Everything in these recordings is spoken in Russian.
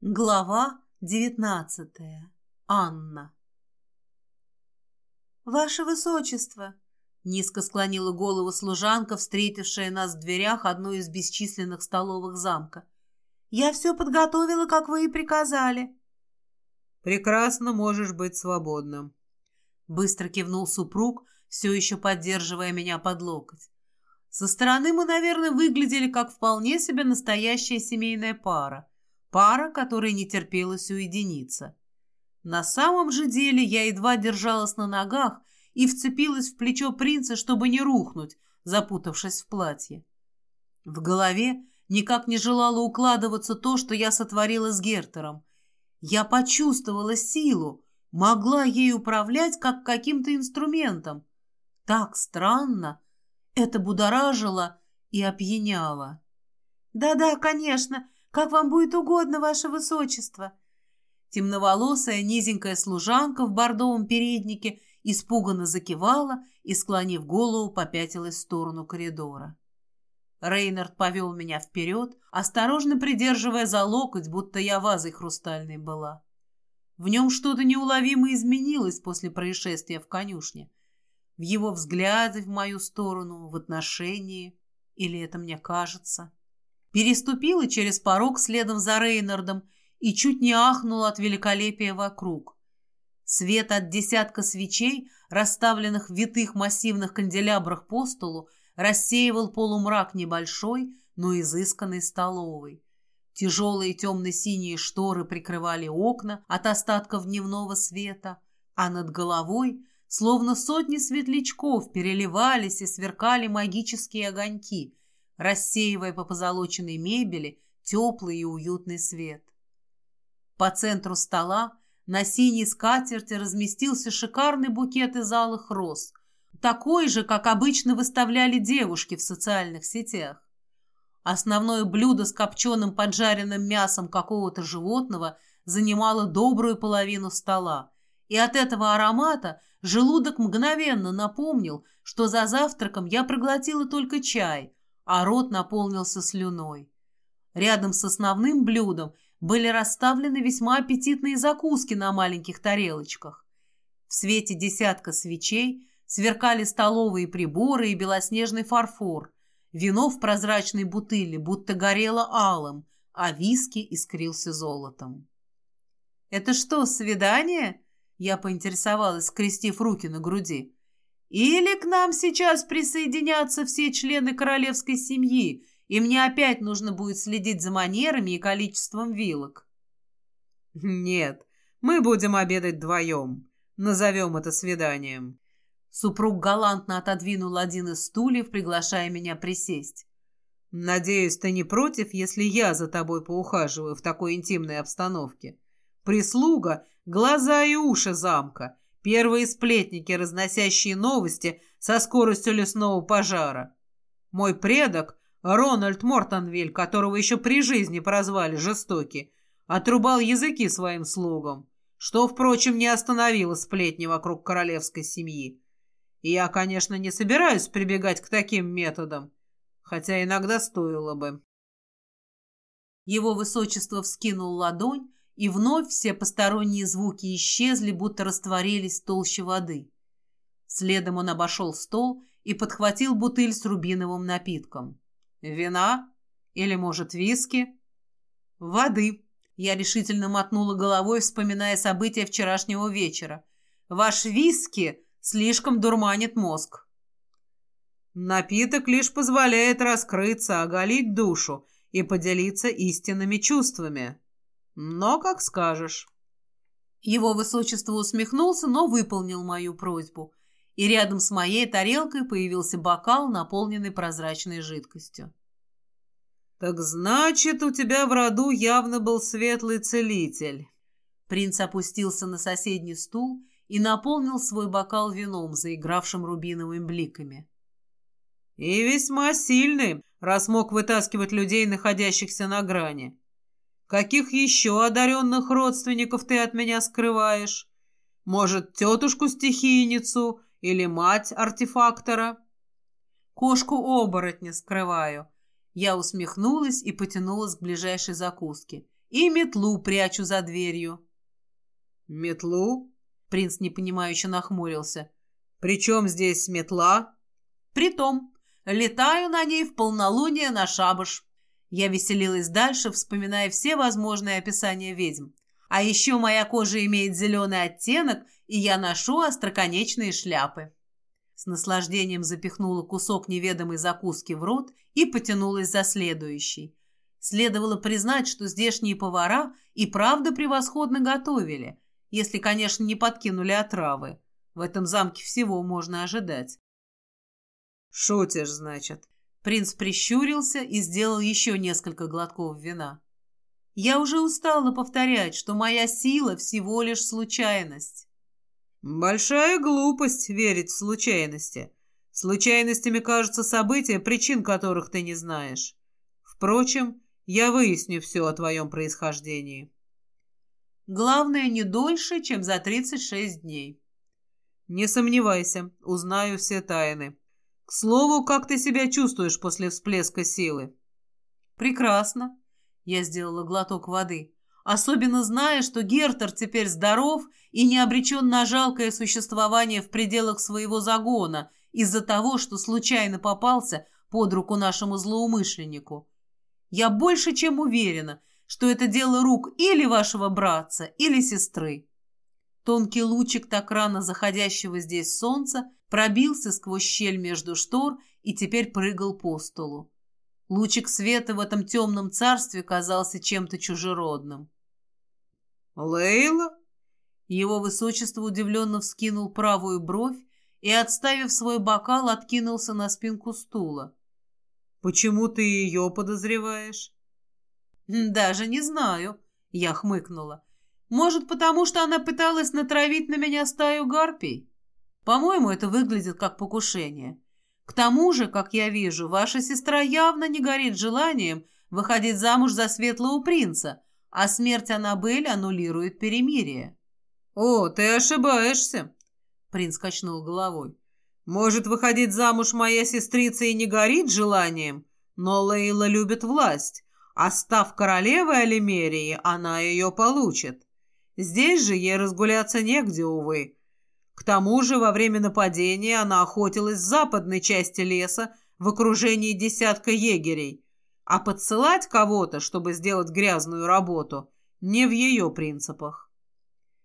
Глава девятнадцатая. Анна. «Ваше Высочество!» — низко склонила голову служанка, встретившая нас в дверях одной из бесчисленных столовых замка. «Я все подготовила, как вы и приказали». «Прекрасно можешь быть свободным», — быстро кивнул супруг, все еще поддерживая меня под локоть. Со стороны мы, наверное, выглядели как вполне себе настоящая семейная пара Пара, которой не терпелось уединиться. На самом же деле я едва держалась на ногах и вцепилась в плечо принца, чтобы не рухнуть, запутавшись в платье. В голове никак не желало укладываться то, что я сотворила с Гертером. Я почувствовала силу, могла ей управлять как каким-то инструментом. Так странно. Это будоражило и опьяняло. «Да-да, конечно, как вам будет угодно, ваше высочество!» Темноволосая низенькая служанка в бордовом переднике испуганно закивала и, склонив голову, попятилась в сторону коридора. Рейнард повел меня вперед, осторожно придерживая за локоть, будто я вазой хрустальной была. В нем что-то неуловимо изменилось после происшествия в конюшне. В его взгляде в мою сторону, в отношении. Или это мне кажется? Переступила через порог следом за Рейнардом и чуть не ахнула от великолепия вокруг. Свет от десятка свечей, расставленных в витых массивных канделябрах по столу, рассеивал полумрак небольшой, но изысканной столовой. Тяжелые темно-синие шторы прикрывали окна от остатков дневного света, а над головой, словно сотни светлячков, переливались и сверкали магические огоньки, рассеивая по позолоченной мебели теплый и уютный свет. По центру стола на синей скатерти разместился шикарный букет из алых роз, такой же, как обычно выставляли девушки в социальных сетях. Основное блюдо с копченым поджаренным мясом какого-то животного занимало добрую половину стола, и от этого аромата желудок мгновенно напомнил, что за завтраком я проглотила только чай – а рот наполнился слюной. Рядом с основным блюдом были расставлены весьма аппетитные закуски на маленьких тарелочках. В свете десятка свечей сверкали столовые приборы и белоснежный фарфор. Вино в прозрачной бутыле будто горело алым, а виски искрился золотом. «Это что, свидание?» Я поинтересовалась, скрестив руки на груди. Или к нам сейчас присоединятся все члены королевской семьи, и мне опять нужно будет следить за манерами и количеством вилок. Нет, мы будем обедать вдвоем. Назовем это свиданием. Супруг галантно отодвинул один из стульев, приглашая меня присесть. «Надеюсь, ты не против, если я за тобой поухаживаю в такой интимной обстановке? Прислуга — глаза и уши замка, Первые сплетники, разносящие новости со скоростью лесного пожара. Мой предок, Рональд Мортонвиль, которого еще при жизни прозвали жестокий, отрубал языки своим слугам, что, впрочем, не остановило сплетни вокруг королевской семьи. И я, конечно, не собираюсь прибегать к таким методам, хотя иногда стоило бы. Его высочество вскинул ладонь, и вновь все посторонние звуки исчезли, будто растворились в толще воды. Следом он обошел стол и подхватил бутыль с рубиновым напитком. «Вина? Или, может, виски?» «Воды», — я решительно мотнула головой, вспоминая события вчерашнего вечера. «Ваш виски слишком дурманит мозг». «Напиток лишь позволяет раскрыться, оголить душу и поделиться истинными чувствами», но как скажешь. Его высочество усмехнулся, но выполнил мою просьбу. И рядом с моей тарелкой появился бокал, наполненный прозрачной жидкостью. «Так значит, у тебя в роду явно был светлый целитель». Принц опустился на соседний стул и наполнил свой бокал вином, заигравшим рубиновыми бликами. «И весьма сильный, раз мог вытаскивать людей, находящихся на грани. Каких еще одаренных родственников ты от меня скрываешь? Может, тетушку-стихийницу или мать-артефактора?» «Кошку-оборотня скрываю». Я усмехнулась и потянулась к ближайшей закуске. и метлу прячу за дверью». «Метлу?» — принц непонимающе нахмурился. «При чем здесь метла?» «Притом, летаю на ней в полнолуние на шабаш». Я веселилась дальше, вспоминая все возможные описания ведьм. А еще моя кожа имеет зеленый оттенок, и я ношу остроконечные шляпы. С наслаждением запихнула кусок неведомой закуски в рот и потянулась за следующий. Следовало признать, что здешние повара и правда превосходно готовили, если, конечно, не подкинули отравы. В этом замке всего можно ожидать. «Шутишь, значит?» Принц прищурился и сделал еще несколько глотков вина. «Я уже устала повторять, что моя сила всего лишь случайность. Большая глупость верить в случайности. Случайностями кажутся события, причин которых ты не знаешь. Впрочем, я выясню все о твоем происхождении. Главное, не дольше, чем за 36 дней. Не сомневайся, узнаю все тайны. К слову, как ты себя чувствуешь после всплеска силы? Прекрасно. Я сделала глоток воды особенно зная, что Гертер теперь здоров и не обречен на жалкое существование в пределах своего загона из-за того, что случайно попался под руку нашему злоумышленнику. Я больше чем уверена, что это дело рук или вашего братца, или сестры. Тонкий лучик так рано заходящего здесь солнца пробился сквозь щель между штор и теперь прыгал по столу. Лучик света в этом темном царстве казался чем-то чужеродным. «Лейла?» Его высочество удивленно вскинул правую бровь и, отставив свой бокал, откинулся на спинку стула. «Почему ты ее подозреваешь?» «Даже не знаю», — я хмыкнула. «Может, потому что она пыталась натравить на меня стаю гарпий? По-моему, это выглядит как покушение. К тому же, как я вижу, ваша сестра явно не горит желанием выходить замуж за светлого принца, а смерть Аннабель аннулирует перемирие. «О, ты ошибаешься!» Принц качнул головой. «Может, выходить замуж моя сестрица и не горит желанием, но Лейла любит власть, а став королевой Алимерии, она ее получит. Здесь же ей разгуляться негде, увы. К тому же во время нападения она охотилась в западной части леса в окружении десятка егерей, а подсылать кого-то, чтобы сделать грязную работу, не в ее принципах.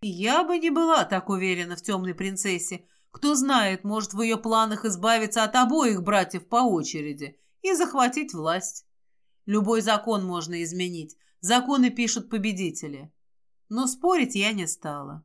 Я бы не была так уверена в темной принцессе. Кто знает, может, в ее планах избавиться от обоих братьев по очереди и захватить власть. Любой закон можно изменить. Законы пишут победители. Но спорить я не стала.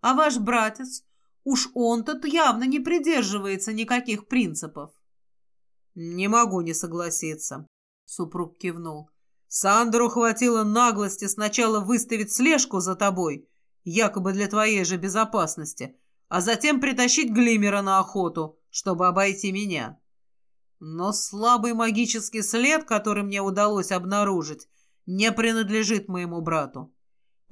А ваш братец, уж он-то явно не придерживается никаких принципов. Не могу не согласиться. Супруг кивнул. Сандеру хватило наглости сначала выставить слежку за тобой, якобы для твоей же безопасности, а затем притащить Глимера на охоту, чтобы обойти меня. Но слабый магический след, который мне удалось обнаружить, не принадлежит моему брату.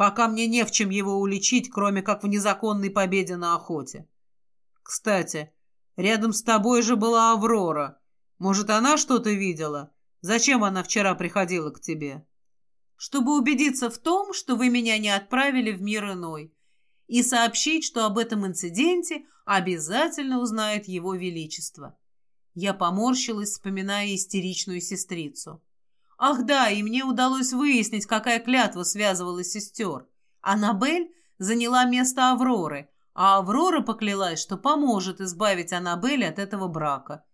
Пока мне не в чем его уличить, кроме как в незаконной победе на охоте. Кстати, рядом с тобой же была Аврора. Может, она что-то видела? Зачем она вчера приходила к тебе? Чтобы убедиться в том, что вы меня не отправили в мир иной, и сообщить, что об этом инциденте обязательно узнает его величество. Я поморщилась, вспоминая истеричную сестрицу. Ах да, и мне удалось выяснить, какая клятва связывала сестер. Аннабель заняла место Авроры, а Аврора поклялась, что поможет избавить Аннабель от этого брака.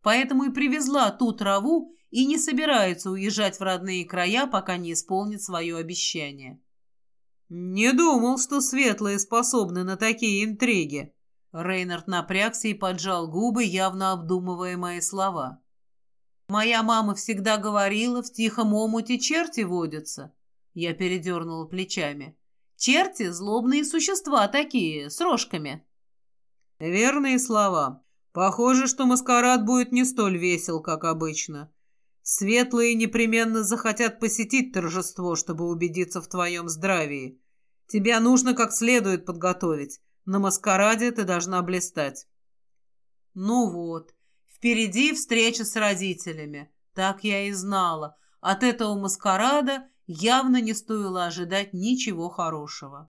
Поэтому и привезла ту траву и не собирается уезжать в родные края, пока не исполнит свое обещание. «Не думал, что светлые способны на такие интриги». Рейнард напрягся и поджал губы, явно обдумывая мои слова. «Моя мама всегда говорила, в тихом омуте черти водятся». Я передернула плечами. «Черти — злобные существа такие, с рожками». «Верные слова. Похоже, что маскарад будет не столь весел, как обычно. Светлые непременно захотят посетить торжество, чтобы убедиться в твоем здравии. Тебя нужно как следует подготовить. На маскараде ты должна блистать. Ну вот, впереди встреча с родителями. Так я и знала. От этого маскарада явно не стоило ожидать ничего хорошего.